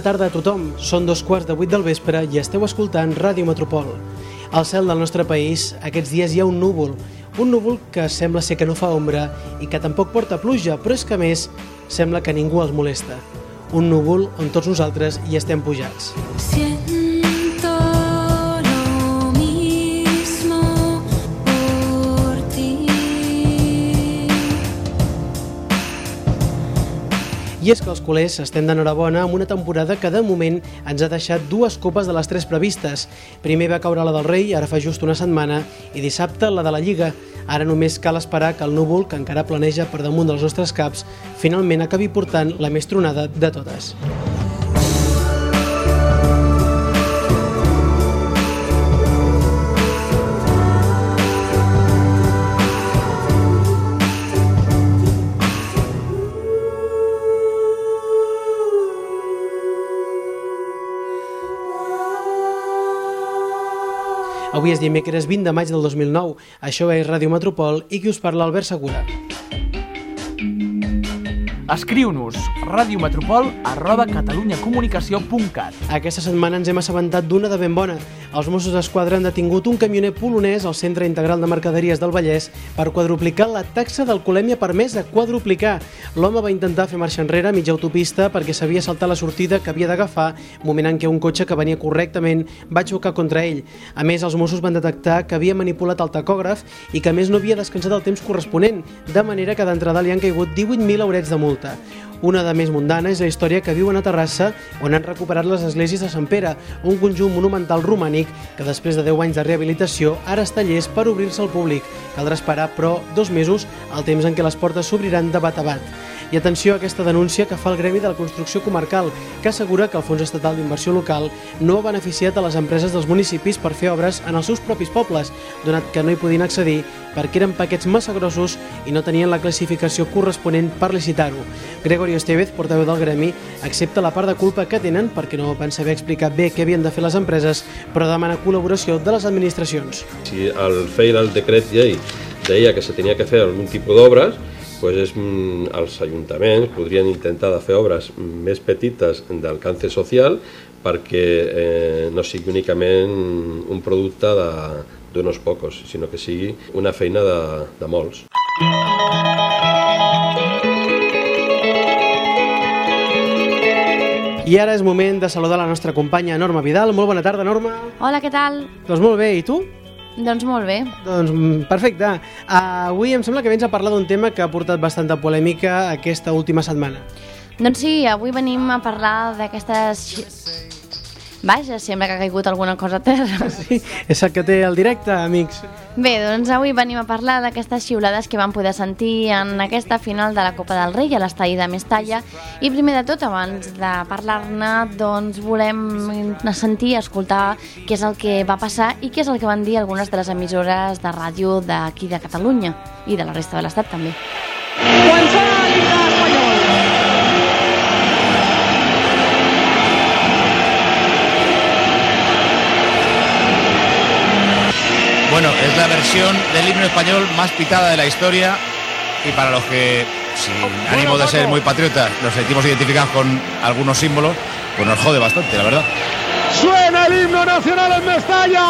tarda a tothom. Són dos quarts de vuit del vespre i esteu escoltant Ràdio Metropol. Al cel del nostre país, aquests dies hi ha un núvol. Un núvol que sembla ser que no fa ombra i que tampoc porta pluja, però és que més sembla que ningú els molesta. Un núvol on tots nosaltres hi estem pujats. Siento I és que els culers estem d'enhorabona amb una temporada que de moment ens ha deixat dues copes de les tres previstes. Primer va caure la del Rei, ara fa just una setmana, i dissabte la de la Lliga. Ara només cal esperar que el núvol, que encara planeja per damunt dels nostres caps, finalment acabi portant la més tronada de totes. Avui és dimecres 20 de maig del 2009. Això és Ràdio Metropol i qui us parla Albert Segura. Escriu-nos radiometropol arroba catalunyacomunicació.cat Aquesta setmana ens hem assabentat d'una de ben bona. Els Mossos d'Esquadra han detingut un camioner polonès al Centre Integral de Mercaderies del Vallès per quadruplicar la taxa d'alcoholèmia permesa, quadruplicar. L'home va intentar fer marxa enrere a mitja autopista perquè s'havia saltat la sortida que havia d'agafar, moment en què un cotxe que venia correctament va xocar contra ell. A més, els Mossos van detectar que havia manipulat el tacògraf i que a més no havia descansat el temps corresponent, de manera que d'entrada li han caigut 18.000 haurets de multa. Una de més mundana és la història que viuen a Terrassa, on han recuperat les esglésies de Sant Pere, un conjunt monumental romànic que després de 10 anys de rehabilitació ara està llest per obrir-se al públic. Caldrà esperar, però, dos mesos, el temps en què les portes s'obriran de bat a bat. I atenció a aquesta denúncia que fa el Gremi de la Construcció Comarcal, que assegura que el Fons Estatal d'Inversió Local no ha beneficiat a les empreses dels municipis per fer obres en els seus propis pobles, donat que no hi podien accedir perquè eren paquets massa grossos i no tenien la classificació corresponent per licitar-ho. Gregorio Estevez, portaveu del Gremi, accepta la part de culpa que tenen perquè no van saber explicar bé què havien de fer les empreses, però demana col·laboració de les administracions. Si el feia el decret llei deia que se tenia que fer algun tipus d'obres, pues és, mm, els ajuntaments podrien intentar de fer obres més petites d'alcance social perquè eh, no sigui únicament un producte de- d'unos pocos, sinó que sigui una feina de, de molts. I ara és moment de saludar la nostra companya Norma Vidal. Molt bona tarda, Norma. Hola, què tal? Doncs molt bé, i tu? Doncs molt bé. Doncs mm, perfecte. Uh, avui em sembla que vens a parlar d'un tema que ha portat bastanta polèmica aquesta última setmana. Doncs sí, avui venim a parlar d'aquestes... Vaja, sembla que ha caigut alguna cosa a terra. Sí, és el que té el directe, amics. Bé, doncs avui venim a parlar d'aquestes xiulades que vam poder sentir en aquesta final de la Copa del Rei a l'estadi de Mestalla. I primer de tot, abans de parlar-ne, doncs volem sentir, escoltar què és el que va passar i què és el que van dir algunes de les emissores de ràdio d'aquí de Catalunya i de la resta de l'Estat també. Bueno, es la versión del himno español más pitada de la historia y para los que, sin ánimo de ser muy patriotas, nos sentimos identificados con algunos símbolos, pues nos jode bastante, la verdad. Suena el himno nacional en Mestalla.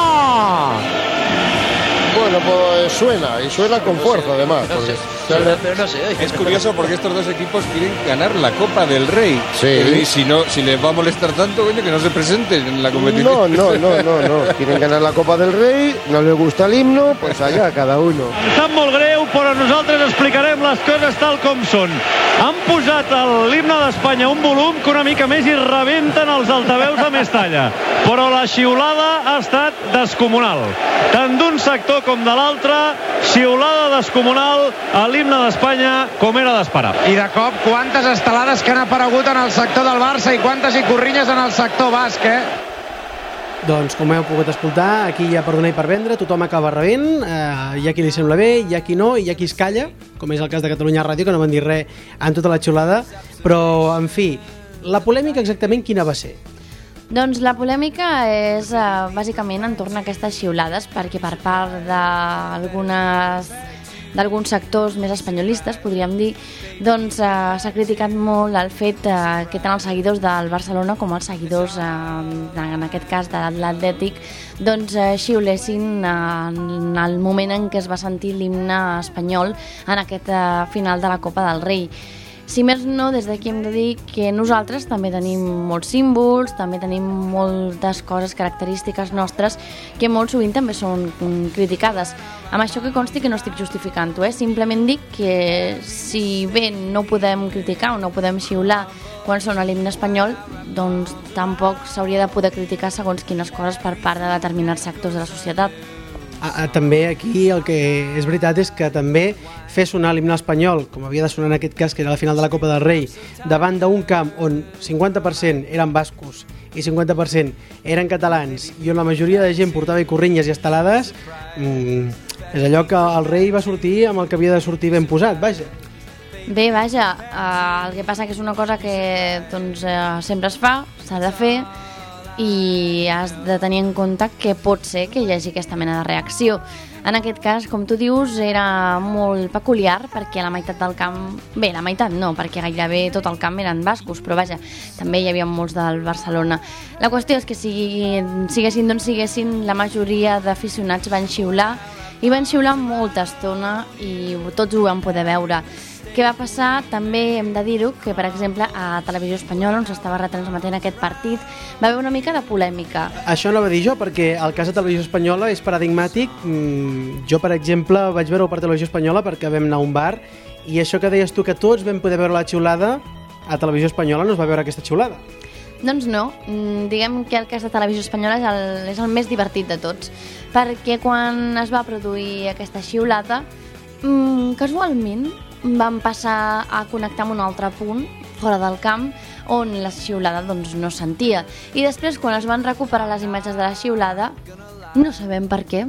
Bueno, pues suena, y suena con fuerza además. porque se- Es curioso porque estos dos equipos quieren ganar la Copa del Rey. Sí. Y si no, si les va a molestar tanto, coño, que no se presenten en la competición. No, no, no, no, no. Quieren ganar la Copa del Rey, no les gusta el himno, pues allá, cada uno. Em sap molt greu, però nosaltres explicarem les coses tal com són. Han posat a l'himne d'Espanya un volum que una mica més i rebenten els altaveus de Mestalla. Però la xiulada ha estat descomunal. Tant d'un sector com de l'altre, xiulada descomunal a l'himne d'Espanya, com era d'esperar. I de cop, quantes estelades que han aparegut en el sector del Barça i quantes i corrinyes en el sector basc, eh? Doncs, com heu pogut escoltar, aquí hi ha per donar i per vendre, tothom acaba rebent, eh, hi ha qui li sembla bé, hi ha qui no, hi ha qui es calla, com és el cas de Catalunya Ràdio, que no van dir res en tota la xulada, però, en fi, la polèmica exactament quina va ser? Doncs la polèmica és uh, bàsicament entorn a aquestes xiulades perquè per part d'algunes d'alguns sectors més espanyolistes, podríem dir, doncs eh, s'ha criticat molt el fet eh, que tant els seguidors del Barcelona com els seguidors, eh, en aquest cas de l'Atlètic, doncs eh, xiulessin eh, en el moment en què es va sentir l'himne espanyol en aquest eh, final de la Copa del Rei. Si més no, des d'aquí hem de dir que nosaltres també tenim molts símbols, també tenim moltes coses característiques nostres que molt sovint també són criticades. Amb això que consti que no estic justificant-ho, eh? simplement dic que si bé no podem criticar o no podem xiular quan sona l'himne espanyol, doncs tampoc s'hauria de poder criticar segons quines coses per part de determinats sectors de la societat. Ah, ah, també aquí el que és veritat és que també fer sonar l'himne espanyol, com havia de sonar en aquest cas, que era la final de la Copa del Rei, davant d'un camp on 50% eren bascos i 50% eren catalans i on la majoria de gent portava corrinyes i estelades, mmm, és allò que el rei va sortir amb el que havia de sortir ben posat, vaja. Bé, vaja, eh, el que passa que és una cosa que doncs, eh, sempre es fa, s'ha de fer, i has de tenir en compte que pot ser que hi hagi aquesta mena de reacció. En aquest cas, com tu dius, era molt peculiar perquè la meitat del camp... Bé, la meitat no, perquè gairebé tot el camp eren bascos, però vaja, també hi havia molts del Barcelona. La qüestió és que si siguessin d'on siguessin, la majoria d'aficionats van xiular i van xiular molta estona i tots ho van poder veure. Què va passar? També hem de dir-ho que, per exemple, a Televisió Espanyola, on s'estava retransmetent aquest partit, va haver una mica de polèmica. Això no va dir jo, perquè el cas de Televisió Espanyola és paradigmàtic. Mm, Jo, per exemple, vaig veure-ho per Televisió Espanyola perquè vam anar a un bar i això que deies tu que tots vam poder veure la xiulada, a Televisió Espanyola no es va veure aquesta xiulada. Doncs no, mm, diguem que el cas de Televisió Espanyola és el, és el més divertit de tots, perquè quan es va produir aquesta xiulada, mm, casualment vam passar a connectar amb un altre punt, fora del camp, on la xiulada doncs, no sentia. I després, quan es van recuperar les imatges de la xiulada, no sabem per què,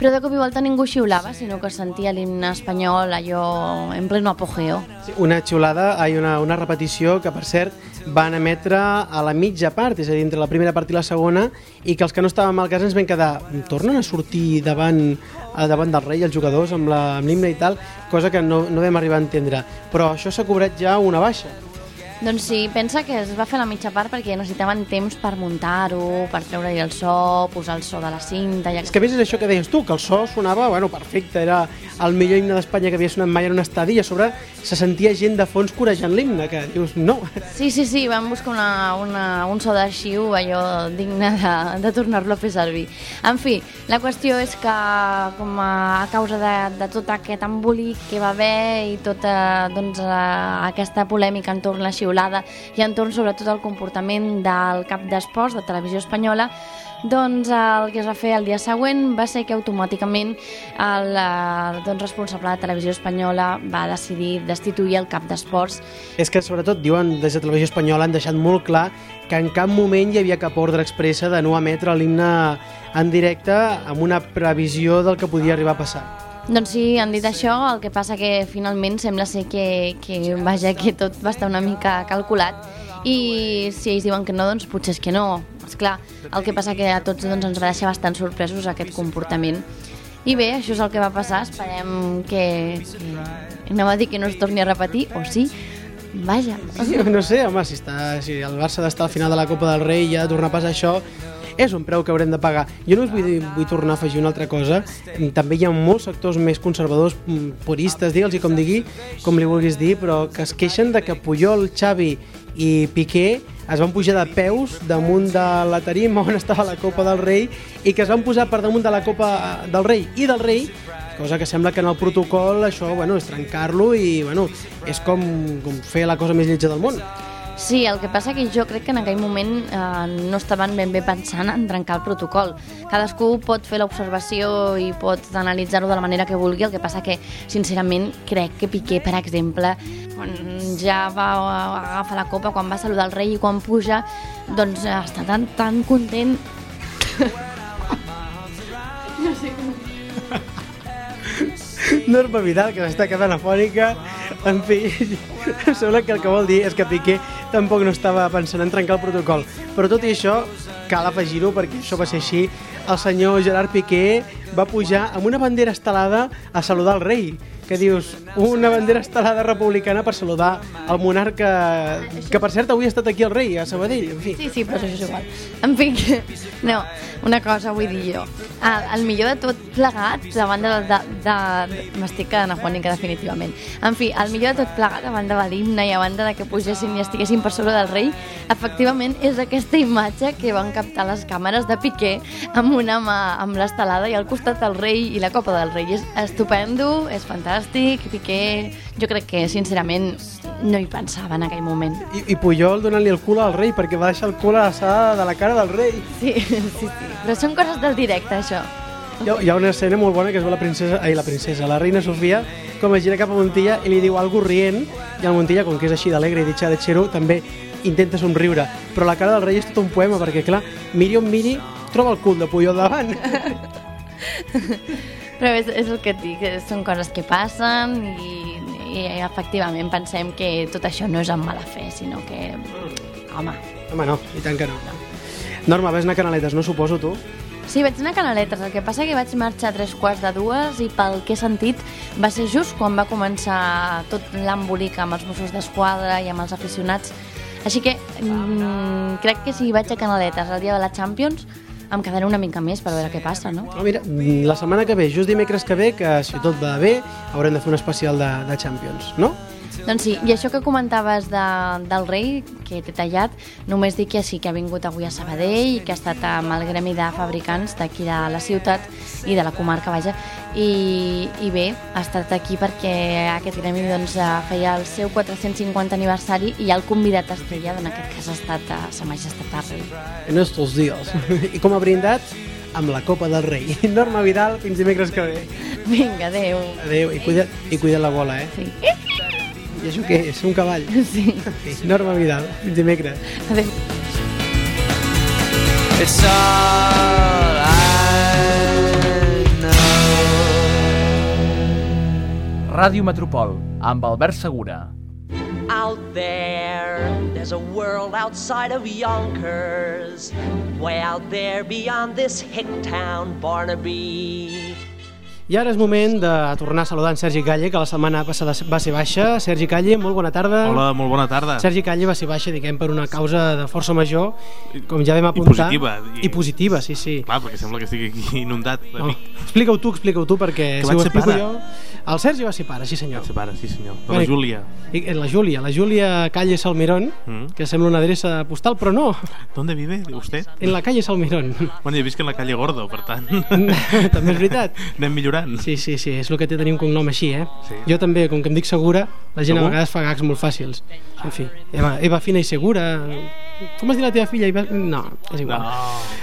però de cop i volta ningú xiulava, sinó que sentia l'himne espanyol allò en pleno apogeo. Sí, Una xiulada, hay una, una repetició que, per cert, van emetre a la mitja part, és a dir, entre la primera part i la segona, i que els que no estàvem al cas ens vam quedar, tornen a sortir davant, a davant del rei els jugadors amb l'himne i tal, cosa que no, no vam arribar a entendre. Però això s'ha cobrat ja una baixa. Doncs sí, pensa que es va fer la mitja part perquè necessitaven temps per muntar-ho, per treure-hi el so, posar el so de la cinta... I... És que a més és això que deies tu, que el so sonava, bueno, perfecte, era el millor himne d'Espanya que havia sonat mai en un estadi i a sobre se sentia gent de fons corejant l'himne, que dius, no. Sí, sí, sí, vam buscar una, una, un so d'arxiu allò digne de, de tornar-lo a fer servir. En fi, la qüestió és que com a, a causa de, de tot aquest embolic que va haver i tota doncs, eh, aquesta polèmica entorn la xiulada i entorn sobretot el comportament del cap d'esports de Televisió Espanyola, doncs el que es va fer el dia següent va ser que automàticament el eh, doncs, responsable de Televisió Espanyola va decidir destituir el cap d'esports És que sobretot diuen des de Televisió Espanyola han deixat molt clar que en cap moment hi havia cap ordre expressa de no emetre l'himne en directe amb una previsió del que podia arribar a passar. Doncs sí, han dit això, el que passa que finalment sembla ser que, que, vaja, que tot va estar una mica calculat i si ells diuen que no, doncs potser és que no. És clar, el que passa que a tots doncs, ens va deixar bastant sorpresos aquest comportament. I bé, això és el que va passar, esperem que, que anem a dir que no es torni a repetir, o sí, vaja. No sé, home, si, està, si el Barça d'estar al final de la Copa del Rei i de tornar a passar això, és un preu que haurem de pagar. Jo no us vull, vull tornar a afegir una altra cosa. També hi ha molts sectors més conservadors, mm, puristes, digue'ls com digui, com li vulguis dir, però que es queixen de que Puyol, Xavi i Piqué es van pujar de peus damunt de la tarima on estava la Copa del Rei i que es van posar per damunt de la Copa del Rei i del Rei cosa que sembla que en el protocol això bueno, és trencar-lo i bueno, és com, com fer la cosa més lletja del món. Sí, el que passa que jo crec que en aquell moment eh, no estaven ben bé pensant en trencar el protocol. Cadascú pot fer l'observació i pot analitzar-ho de la manera que vulgui, el que passa que, sincerament, crec que Piqué, per exemple, quan ja va agafar la copa, quan va saludar el rei i quan puja, doncs eh, està tan, tan content... no sé com... Norma Vidal, que s'està quedant afònica. En fi, em sembla que el que vol dir és que Piqué tampoc no estava pensant en trencar el protocol. Però tot i això, cal afegir-ho perquè això va ser així. El senyor Gerard Piqué va pujar amb una bandera estelada a saludar el rei. Que dius una bandera estelada republicana per saludar el monarca, que per cert avui ha estat aquí el rei, a Sabadell, en fi. Sí, sí, però això és igual. En fi, no, una cosa vull dir jo. El, el millor de tot plegat, de banda de... de, de M'estic quedant afònica definitivament. En fi, el millor de tot plegat, banda de l'himne i a banda de que pugessin i estiguessin per sobre del rei, efectivament és aquesta imatge que van captar les càmeres de Piqué amb una mà amb l'estelada i al costat del rei i la copa del rei. És estupendo, és fantàstic, Piqué, jo crec que sincerament no hi pensava en aquell moment. I, i Puyol donant-li el cul al rei perquè va deixar el cul a l'alçada de la cara del rei. Sí, sí, sí. Però són coses del directe, això. Hi ha, hi ha una escena molt bona que es veu la princesa, ai, la princesa, la reina Sofia, com es gira cap a Montilla i li diu algo rient, i el Montilla, com que és així d'alegre i ditxa de xero, també intenta somriure. Però la cara del rei és tot un poema, perquè, clar, miri on miri, troba el cul de Puyol davant. Però és, és el que et dic, eh, són coses que passen i, i efectivament pensem que tot això no és amb mala fe, sinó que, home, Home, no, i tant que no. Norma, vas anar a Canaletes, no suposo, tu? Sí, vaig anar a Canaletes, el que passa que vaig marxar a tres quarts de dues i pel que he sentit va ser just quan va començar tot l'embolic amb els Mossos d'Esquadra i amb els aficionats. Així que mm, crec que si vaig a Canaletes el dia de la Champions em quedaré una mica més per veure què passa, no? Oh, mira, mm, la setmana que ve, just dimecres que ve, que si tot va bé, haurem de fer un especial de, de Champions, no? Doncs sí, i això que comentaves de, del rei, que t'he tallat, només dic que sí que ha vingut avui a Sabadell i que ha estat amb el gremi de fabricants d'aquí de la ciutat i de la comarca, vaja, i, i bé, ha estat aquí perquè aquest gremi doncs, eh, feia el seu 450 aniversari i el convidat estrella, en aquest cas ha estat a Sa Majestat el Rei. En estos dies. I com a brindat, amb la Copa del Rei. Norma Vidal, fins dimecres que ve. Vinga, adeu. Adéu, i cuida, i cuida la bola, eh? Sí. I això què és? Un cavall? Sí. Norma Vidal, fins dimecres. Adéu. It's all I know. Ràdio Metropol, amb Albert Segura. Out there, there's a world outside of Yonkers. Way out there beyond this hick town, Barnaby. I ara és moment de tornar a saludar en Sergi Calle, que la setmana passada va ser baixa. Sergi Calle, molt bona tarda. Hola, molt bona tarda. Sergi Calle va ser baixa, diguem, per una causa de força major, com ja vam I apuntar. positiva. I, positiva, sí, sí. Clar, perquè sembla que estigui aquí inundat. No. Explica-ho tu, explica-ho tu, perquè Que si ho explico pare. jo... El Sergi va ser pare, sí senyor. Va ser pare, sí senyor. De la Júlia. I, la Júlia, la Júlia Calle Salmirón, Mm. que sembla una adreça postal, però no, ¿Dónde vive usted? en la calle Salmirón. Bueno, jo visc en la calle Gordo, per tant... també és veritat. Anem millorant. Sí, sí, sí, és el que té tenir un cognom així, eh? Sí. Jo també, com que em dic segura, la gent a Segur? vegades fa gags molt fàcils. En fi, Eva, Eva Fina i Segura... Com es diu la teva filla? Eva... No, és igual. No.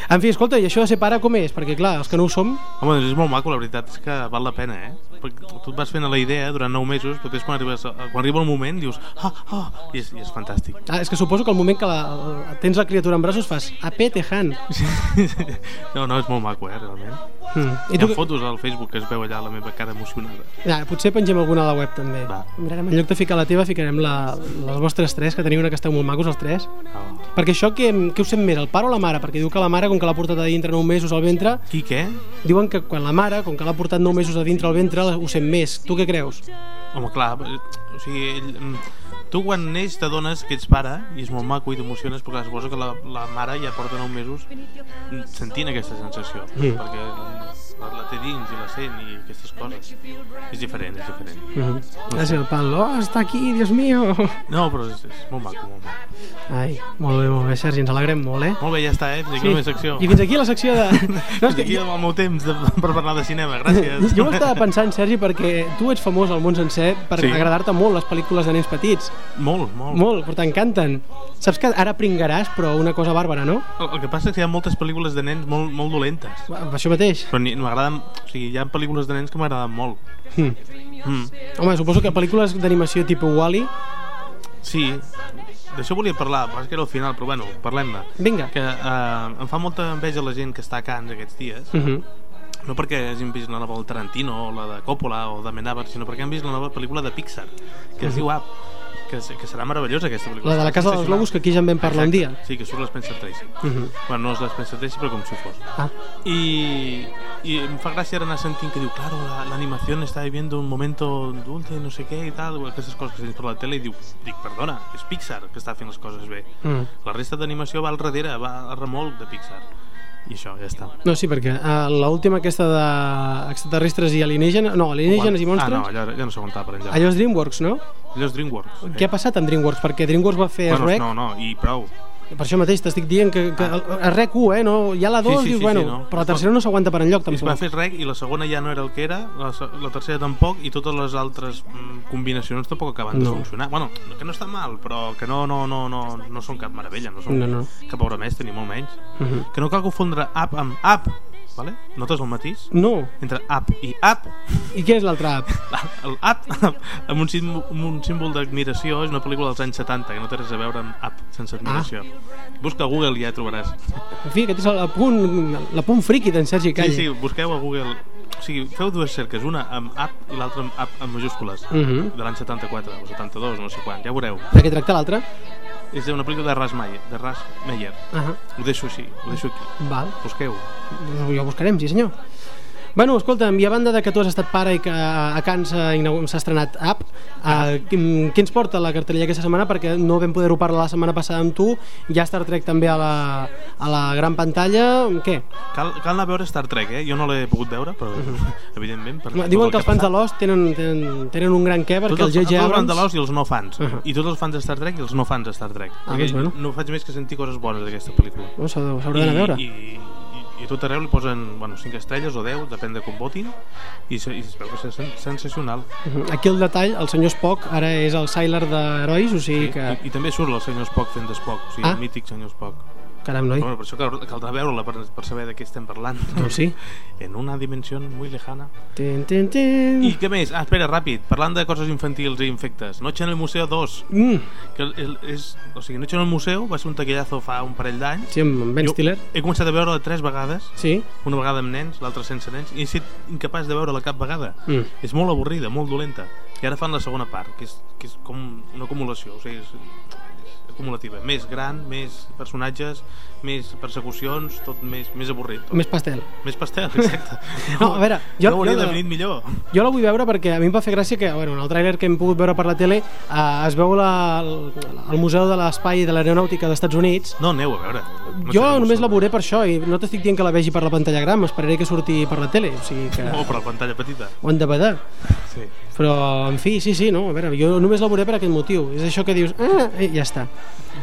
En fi, escolta, i això de ser pare com és? Perquè, clar, els que no ho som... Home, doncs és molt maco, la veritat és que val la pena, eh? Tu et vas fent a la idea durant 9 mesos, però després quan, arribes, quan arriba el moment dius ah, ah, i és, i és fantàstic. Ah, és que suposo que al moment que la, la, tens la criatura en braços fas apé tejan. No, no, és molt maco, eh, realment. Mm. Hi I tu, ha fotos al Facebook que es veu allà la meva cara emocionada. ja, potser pengem alguna a la web també. Va. Mirarem, en lloc de ficar la teva, ficarem la, les vostres tres, que teniu una que esteu molt macos, els tres. Oh. Perquè això, què, què us sent més, el pare o la mare? Perquè diu que la mare, com que l'ha portat a dintre 9 mesos al ventre, Qui què? diuen que quan la mare, com que l'ha portat 9 mesos a dintre al ventre, ho sent més. Tu què creus? Home, clar, eh, o sigui, ell, mm, tu quan neix t'adones que ets pare i és molt maco i t'emociones, però clar, suposo que la, la mare ja porta 9 mesos sentint aquesta sensació, Mm. perquè la, la té dins i la sent i aquestes coses. És diferent, és diferent. Mm -hmm. És el oh, està aquí, Dios mío. No, però és, és molt maco, molt maco. Ai, molt bé, molt bé, Sergi, ens alegrem molt, eh? Molt bé, ja està, eh? Fins aquí la meva secció. I fins aquí la secció de... No, Fins aquí el meu temps de, per parlar de cinema, gràcies. Jo ho estava pensant, Sergi, perquè tu ets famós al món sencer per Sí. agradar-te molt les pel·lícules de nens petits. Molt, molt. Molt, però t'encanten. Saps que ara pringaràs, però una cosa bàrbara, no? El, el que passa és que hi ha moltes pel·lícules de nens molt, molt dolentes. Va, Això mateix. Però ni- m'agraden... O sigui, hi ha pel·lícules de nens que m'agraden molt. Hm. Mm. Home, suposo que pel·lícules d'animació tipus Wall-E... Sí, d'això volia parlar, però és que era al final, però bueno, parlem-ne. Vinga. Que eh, em fa molta enveja la gent que està a Cans aquests dies, Uh -huh. no perquè hagin vist la nova del Tarantino o la de Coppola o de Menabar, sinó perquè han vist la nova pel·lícula de Pixar, que es Mhm. diu Up. Que, que serà meravellosa aquesta pel·lícula. La de la Casa dels Lobos, que aquí ja en vam parlar un dia. Sí, que surt l'Spencer Tracy. Mhm. Bueno, no és l'Spencer Tracy, però com si fos. Ah. Y, y em fa gràcia ara anar sentint que diu, claro, la, la está viviendo un momento dulce, no sé què i tal, aquestes coses que sents per la tele i diu, dic, perdona, és Pixar que està fent les coses bé. Mm. La resta d'animació va al darrere, va a remolc de Pixar. I això, ja està. No, sí, perquè uh, l'última aquesta d'extraterrestres i alienígenes... No, alienígenes i monstres... Ah, no, allò, ja no s'aguantava per enllà. Allò és DreamWorks, no? Allò és DreamWorks. Què ha passat amb DreamWorks? Perquè DreamWorks va fer Bueno, Rec... no, no, i prou. Per això mateix t'estic dient que, que a Rec 1, eh? No, hi ha la 2, Sí, sí, dius, sí, bueno, sí, no. però la tercera no s'aguanta per enlloc, I es va tampoc. fer rec i la segona ja no era el que era, la, la tercera tampoc i totes les altres mm, combinacions tampoc acaben de No. funcionar. Bueno, que no està mal, però que no, no, no, no, no són cap meravella, no són No, no. cap obra mestra ni molt menys. Mhm. Que no cal confondre app amb app, vale? Notes el matís? No. Entre app i app. I què és l'altre app? El app, amb un símbol, amb un símbol d'admiració, és una pel·lícula dels anys 70, que no té res a veure amb app sense admiració. Busca a Google i ja trobaràs. En fi, aquest és el punt, la punt friqui d'en Sergi Calle. Sí, sí, busqueu a Google... O sigui, feu dues cerques, una amb app i l'altra amb app amb majúscules, Mhm. de l'any 74 o 72, no sé quan, ja veureu. De què tracta l'altre? És una pel·lícula de Ras Meyer, de Ras Meyer. Ahà. Ho deixo així, ho deixo aquí. Val. Busqueu. Doncs ja ho buscarem, sí senyor. Bueno, escolta'm, i a banda de que tu has estat pare i que a Can s'ha inau- s'ha estrenat App, uh, què ens porta la cartellera aquesta setmana? Perquè no vam poder-ho parlar la setmana passada amb tu, ja Star Trek també a la, a la gran pantalla, què? Cal, cal anar a veure Star Trek, eh? Jo no l'he pogut veure, però evidentment... Per Home, tot Diuen el que els fans de. Lost tenen, tenen, tenen un gran què, perquè Tots el els, J.J. tots els fans de Abrams... Lost i els no fans. Uh -huh. I tots els fans de Star Trek i els no fans de Star Trek. Ah, doncs bueno. No faig més que sentir coses bones d'aquesta pel·lícula. No, s'ha- s'haurà d'anar a veure. I, i, a tot arreu li posen bueno, 5 estrelles o 10, depèn de com votin, i, i es veu que és sen- sensacional. Mhm. Aquí el detall, el senyor Spock ara és el Sailor d'herois, o sigui que... I, I també surt el senyor Spock fent Spock, o sigui, Ah. el mític senyor Spock. Caram, noi. Bueno, per això cal, caldrà veure-la per, per saber de què estem parlant. Doncs sí. En una dimensió muy lejana. Tin, tin, tin. I què més? Ah, espera, ràpid, parlant de coses infantils i infectes. Noche en el Museu 2. Mm. Que és, o sigui, Noche en el Museu va ser un taquillazo fa un parell d'anys. Sí, amb Ben Jo Stiller. He començat a veure-la tres vegades. Sí. Una vegada amb nens, l'altra sense nens, i he estat incapaç de veure-la cap vegada. Mm. És molt avorrida, molt dolenta. I ara fan la segona part, que és, que és com una acumulació, o sigui, és acumulativa. Més gran, més personatges, més persecucions, tot més, més avorrit. Tot. Més pastel. Més pastel, exacte. No, a veure, jo- no ho hauria definit millor. Jo la vull veure perquè a mi em va fer gràcia que, bueno, en el tràiler que hem pogut veure per la tele eh, es veu la, el, el Museu de l'Espai de l'Aeronàutica dels Estats Units. No, aneu a veure. No jo només la veuré per això i no t'estic dient que la vegi per la pantalla gran, m'esperaré que surti per la tele, o sigui que O per la pantalla petita. ho han de vedar. Sí. Però, en fi, sí, sí, no, a veure, jo només la veuré per aquest motiu. És això que dius, ah, i ja està.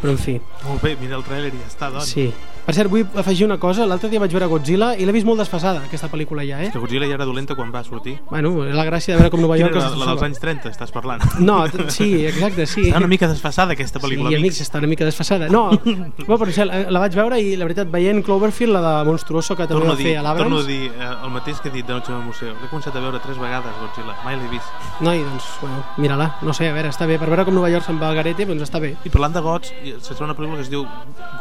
Però, en fi, Molt bé, mira el tràiler i ja està, doncs. sí. Per cert, vull afegir una cosa. L'altre dia vaig veure Godzilla i l'he vist molt desfasada, aquesta pel·lícula ja, eh? Que Godzilla ja era dolenta quan va sortir. Bueno, és la gràcia de veure com Nova Quina York era es la, la dels anys 30, estàs parlant. No, sí, exacte, sí. Està una mica desfasada aquesta pel·lícula, Sí, amics, està una mica desfasada. No, bueno, per això, la, la vaig veure i la veritat, veient Cloverfield, la de Monstruoso que també va fer a torno a l'Abrams, dir eh, el mateix que he dit de Noche en el Museu. L'he començat a veure tres vegades, Godzilla. Mai l'he vist. noi, doncs, bueno, mira-la, no sé, a veure, està bé, per veure com Nova York se'n va al garete, doncs està bé. I parlant de gots, se una pel·lícula que es diu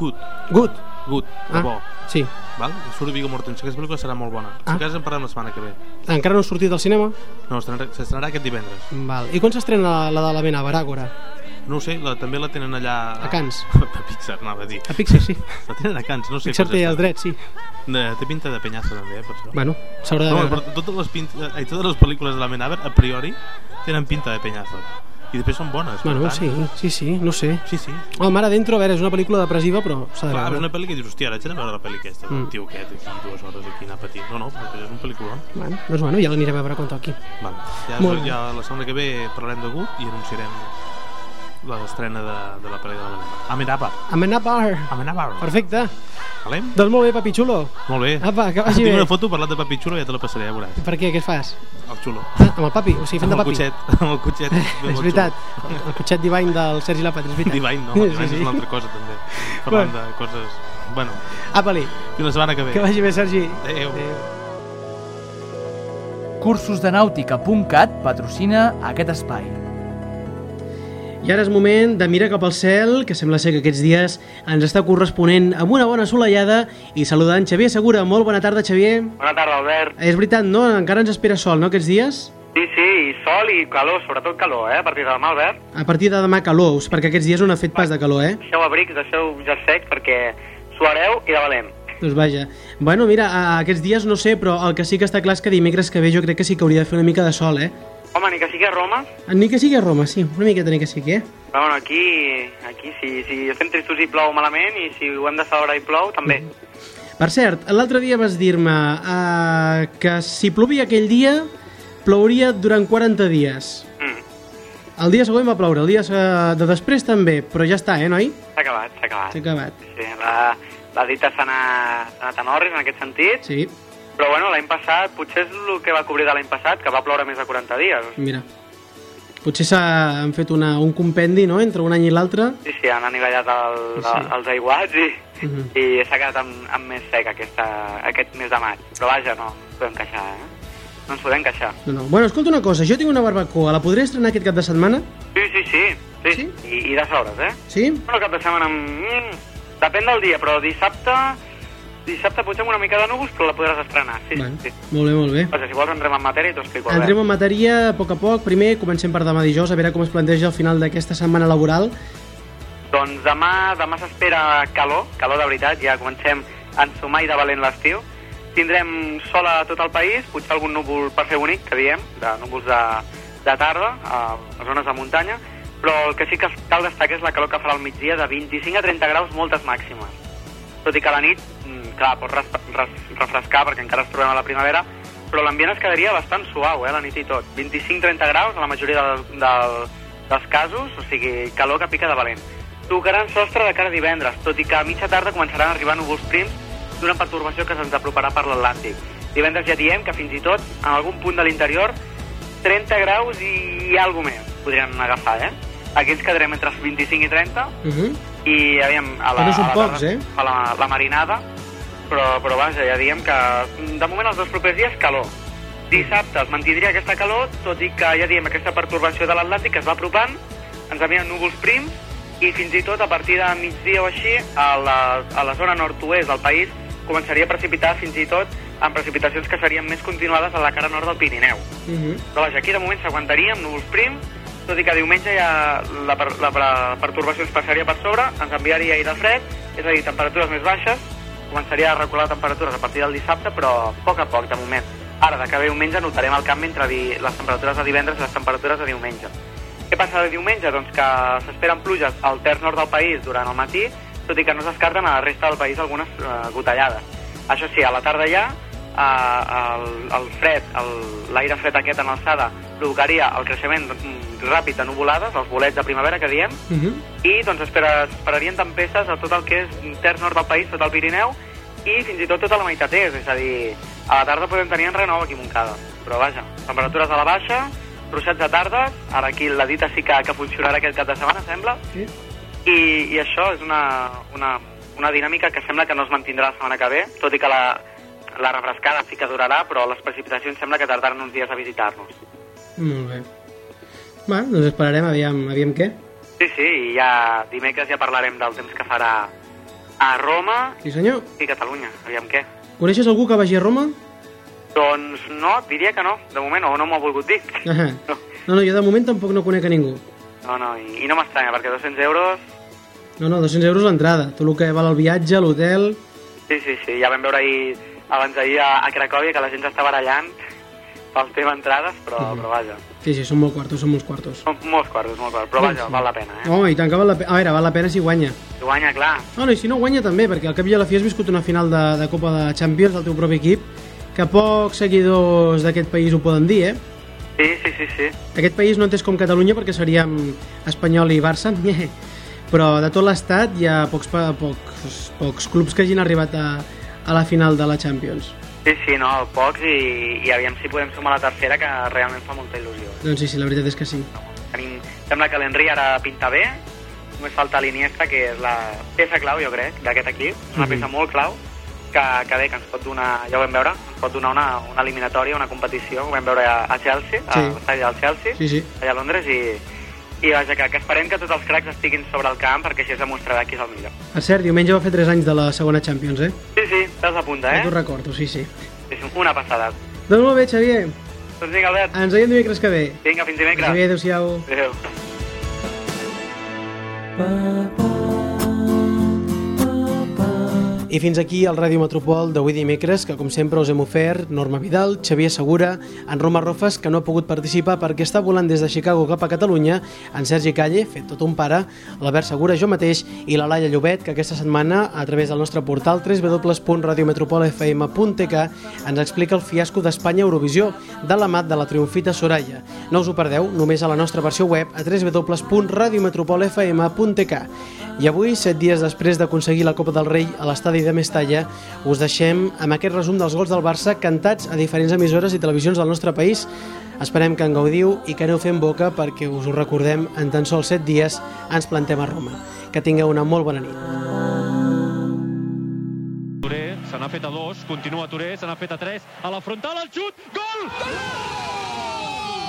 Good. Good. Good, de Ah, bo. sí. Val? Surt Viggo Mortensen. Aquesta pel·lícula serà molt bona. Ah. Si cas en parlem la setmana que ve. Encara no ha sortit del cinema? No, estrenarà- s'estrenarà aquest divendres. Val. I quan s'estrena la, la de la Mena, Baràgora? No sé, la, també la tenen allà... A Cans. A Pixar, anava a dir. A Pixar, sí. La tenen a Cans, no sé. Pixar té els drets, sí. De, té pinta de penyazo també, eh, per això. Bueno, s'haurà de No, veure. però totes les, pinta, ai, totes les pel·lícules de la Menaver, a priori, tenen pinta de penyazo. I després són bones. Bueno, tant. sí, sí, sí, no sé. Sí, sí. Home, Mare Dentro, a veure, és una pel·lícula depressiva, però s'ha de Clar, és veure. una pel·li que dius, hòstia, ara haig a veure la pel·li aquesta, Mm. tio aquest, aquí dues hores aquí anar patint. No, no, però és un pel·lículon. Bueno, doncs bueno, ja l'anirem a veure quan toqui. Val. Ja, ja la setmana que ve parlarem de Good i anunciarem l'estrena de, de la pel·li de la Amenabar. Amenabar. Amenabar. Perfecte. Valem? Doncs molt bé, papi xulo. Molt bé. Apa, que vagi Tinc bé. una foto parlant de Papi Xulo i ja te la passaré, ja veuràs. Per què? Què fas? El xulo. Ah, amb el papi? O sigui, fent de amb el papi? cotxet, amb el cotxet. és veritat. El, el cotxet divine del Sergi Lapat, és veritat. Divine, no, Divine és una altra cosa també. Parlant de coses... Bueno, Apa-li. i la setmana que ve. Que vagi bé, Sergi. Adéu. Cursosdenàutica.cat patrocina aquest espai. I ara és moment de mirar cap al cel, que sembla ser que aquests dies ens està corresponent amb una bona assolellada i saludant Xavier Segura. Molt bona tarda, Xavier. Bona tarda, Albert. És veritat, no? Encara ens espera sol, no, aquests dies? Sí, sí, i sol i calor, sobretot calor, eh? A partir de demà, Albert. A partir de demà calor, perquè aquests dies no ha fet pas de calor, eh? Deixeu abrics, deixeu jersec perquè suareu i de valent. Doncs vaja. Bueno, mira, aquests dies no sé, però el que sí que està clar és que dimecres que ve jo crec que sí que hauria de fer una mica de sol, eh? Home, ni que sigui a Roma, Ni que sigui a Roma, sí, una miqueta ni que sigui, eh? però bueno, aquí, aquí si, si estem tristos i plou malament i si ho hem de celebrar i plou, també. Per cert, l'altre dia vas dir-me uh, que si plovia aquell dia, plouria durant 40 dies. Mm. El dia següent va ploure, el dia de després també, però ja està, eh, noi? S'ha acabat, s'ha acabat. S'ha acabat. Sí, la, la dita s'ha anat, anat en orris en aquest sentit, Sí, però bueno, l'any passat potser és el que va cobrir de l'any passat, que va ploure més de 40 dies. mira. Potser s'ha han fet una, un compendi, no?, entre un any i l'altre. Sí, sí, han anivellat el, Sí. els aiguats i, Mhm. i s'ha quedat amb, amb més sec aquesta, aquest mes de maig. Però vaja, no, podem queixar, eh? No ens podem queixar. No, no. Bueno, escolta una cosa, jo tinc una barbacoa, la podré estrenar aquest cap de setmana? Sí, sí, sí, sí, sí? I, i de sobres, eh? Sí? Bueno, cap de setmana... Mm, depèn del dia, però dissabte... Dissabte potser amb una mica de núvols, però la podràs estrenar. Sí, Bueno. sí. Molt bé, molt bé. Vaja, si vols entrem en matèria i t'ho explico. Entrem en matèria a poc a poc. Primer, comencem per demà dijous, a veure com es planteja el final d'aquesta setmana laboral. Doncs demà, demà s'espera calor, calor de veritat, ja comencem a ensumar i de valent l'estiu. Tindrem sol a tot el país, potser algun núvol per fer bonic, que diem, de núvols de, de tarda, a les zones de muntanya, però el que sí que cal destacar és la calor que farà al migdia de 25 a 30 graus, moltes màximes. Tot i que a la nit, mm, clar, pot res, res, refrescar perquè encara ens trobem a la primavera, però l'ambient es quedaria bastant suau, eh, la nit i tot. 25-30 graus a la majoria del, del, dels casos, o sigui, calor que pica de valent. Tocaran sostre de cara a divendres, tot i que a mitja tarda començaran a arribar núvols prims d'una pertorbació que se'ns aproparà per l'Atlàntic. Divendres ja diem que fins i tot, en algun punt de l'interior, 30 graus i alguna més podrien agafar, eh? Aquí ens quedarem entre els 25 i 30, Uh -huh. I aviam, a la, no són a la pocs, eh? fa la, la marinada, però, però vaja, ja diem que de moment els dos propers dies calor. Dissabte es mantindria aquesta calor, tot i que ja diem aquesta pertorbació de l'Atlàntic es va apropant, ens envien núvols prims, i fins i tot a partir de migdia o així, a la, a la zona nord-oest del país començaria a precipitar fins i tot amb precipitacions que serien més continuades a la cara nord del Pirineu. Uh -huh. Però vaja, aquí de moment s'aguantaria amb núvols prims, tot i que diumenge ja la, per, la, per- pertorbació ens passaria per sobre, ens enviaria aire fred, és a dir, temperatures més baixes, començaria a recular temperatures a partir del dissabte, però a poc a poc, de moment. Ara, de ve diumenge, notarem el canvi entre les temperatures de divendres i les temperatures de diumenge. Què passa de diumenge? Doncs que s'esperen pluges al terç nord del país durant el matí, tot i que no es descarten a la resta del país algunes eh, gotellades. Això sí, a la tarda ja, eh, el, el fred, l'aire fred aquest en alçada, provocaria el creixement ràpid de nuvolades, els bolets de primavera que diem, Uh -huh. i doncs espera, esperarien tempestes a tot el que és terç nord del país, tot el Pirineu, i fins i tot tota la meitat est, és a dir, a la tarda podem tenir en renou aquí a Montcada. Però vaja, temperatures a la baixa, ruixats de tardes, ara aquí la dita sí que, que funcionarà aquest cap de setmana, sembla, Sí. i, i això és una, una, una dinàmica que sembla que no es mantindrà la setmana que ve, tot i que la, la refrescada sí que durarà, però les precipitacions sembla que tardaran uns dies a visitar-nos. Molt bé. Va, doncs esperarem, aviam, aviam què. Sí, sí, i ja dimecres ja parlarem del temps que farà a Roma Sí, senyor. i Catalunya, aviam què. Coneixes algú que vagi a Roma? Doncs no, diria que no, de moment, o no m'ho ha volgut dir. Ahà. No, no, jo de moment tampoc no conec a ningú. No, no, i, i no m'estranya, perquè 200 euros... No, no, 200 euros l'entrada. Tot el que val el viatge, l'hotel... Sí, sí, sí, ja vam veure ahir, abans d'ahir a, a Cracòvia que la gent s'està barallant pel tema entrades, però, Mhm. però vaja, Sí, sí, són molt quartos, són molts quartos. són molts quartos, molts quartos, però vaja, val la pena, eh? Home, i tant que val la pena. A veure, val la pena si guanya. Si guanya, clar, Bueno, i si no guanya també, perquè al cap i a la fi has viscut una final de, de Copa de Champions del teu propi equip, que pocs seguidors d'aquest país ho poden dir, eh? sí, sí, sí, sí. Aquest país no entès com Catalunya perquè seríem Espanyol i Barça, però de tot l'estat hi ha pocs, pocs, pocs clubs que hagin arribat a, a la final de la Champions. Sí, sí, no, pocs, i, i aviam si podem sumar la tercera, que realment fa molta il·lusió. Doncs sí, sí, la veritat és que sí. Tenim, sembla que l'Henry ara pinta bé, només falta l'Iniesta, que és la peça clau, jo crec, d'aquest equip. És una Mhm. peça molt clau, que, que bé, que ens pot donar, ja ho vam veure, ens pot donar una, una eliminatòria, una competició, ho vam veure a, a Chelsea, Sí. a l'estadi del Chelsea, Sí, sí. allà a Londres, i, i vaja, que, que esperem que tots els cracs estiguin sobre el camp, perquè així es demostrarà qui és el millor. Per cert, diumenge va fer 3 anys de la segona Champions, eh? Sí, sí, estàs a punt, Ja eh? t'ho recordo, sí, sí. És una passada. Doncs molt bé, Xavier. Doncs vinga, Albert. Ens veiem dimecres que ve. Vinga, fins dimecres. Adéu, adéu-siau. Adéu. I fins aquí el Ràdio Metropol d'avui dimecres, que com sempre us hem ofert Norma Vidal, Xavier Segura, en Roma Rofes, que no ha pogut participar perquè està volant des de Chicago cap a Catalunya, en Sergi Calle, fet tot un pare, l'Albert Segura, jo mateix, i la Laia Llobet, que aquesta setmana, a través del nostre portal www.radiometropolfm.tk, ens explica el fiasco d'Espanya Eurovisió, de la mat de la triomfita Soraya. No us ho perdeu, només a la nostra versió web a www.radiometropolfm.tk. I avui, set dies després d'aconseguir la Copa del Rei a l'estadi de Mestalla, us deixem amb aquest resum dels gols del Barça cantats a diferents emissores i televisions del nostre país. Esperem que en gaudiu i que aneu fent boca perquè us ho recordem, en tan sols set dies ens plantem a Roma. Que tingueu una molt bona nit. Se n'ha fet a dos, continua Touré, se n'ha fet a tres, a la frontal, el xut, gol!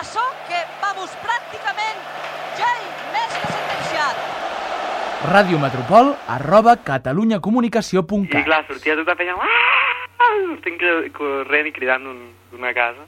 això que, vamos, pràcticament ja hi més que sentenciat. Ràdio Metropol arroba I catalunyacomunicació.cat clar, sortia tota penya... "Ah!" Estic corrent i cridant d'un- d'una casa.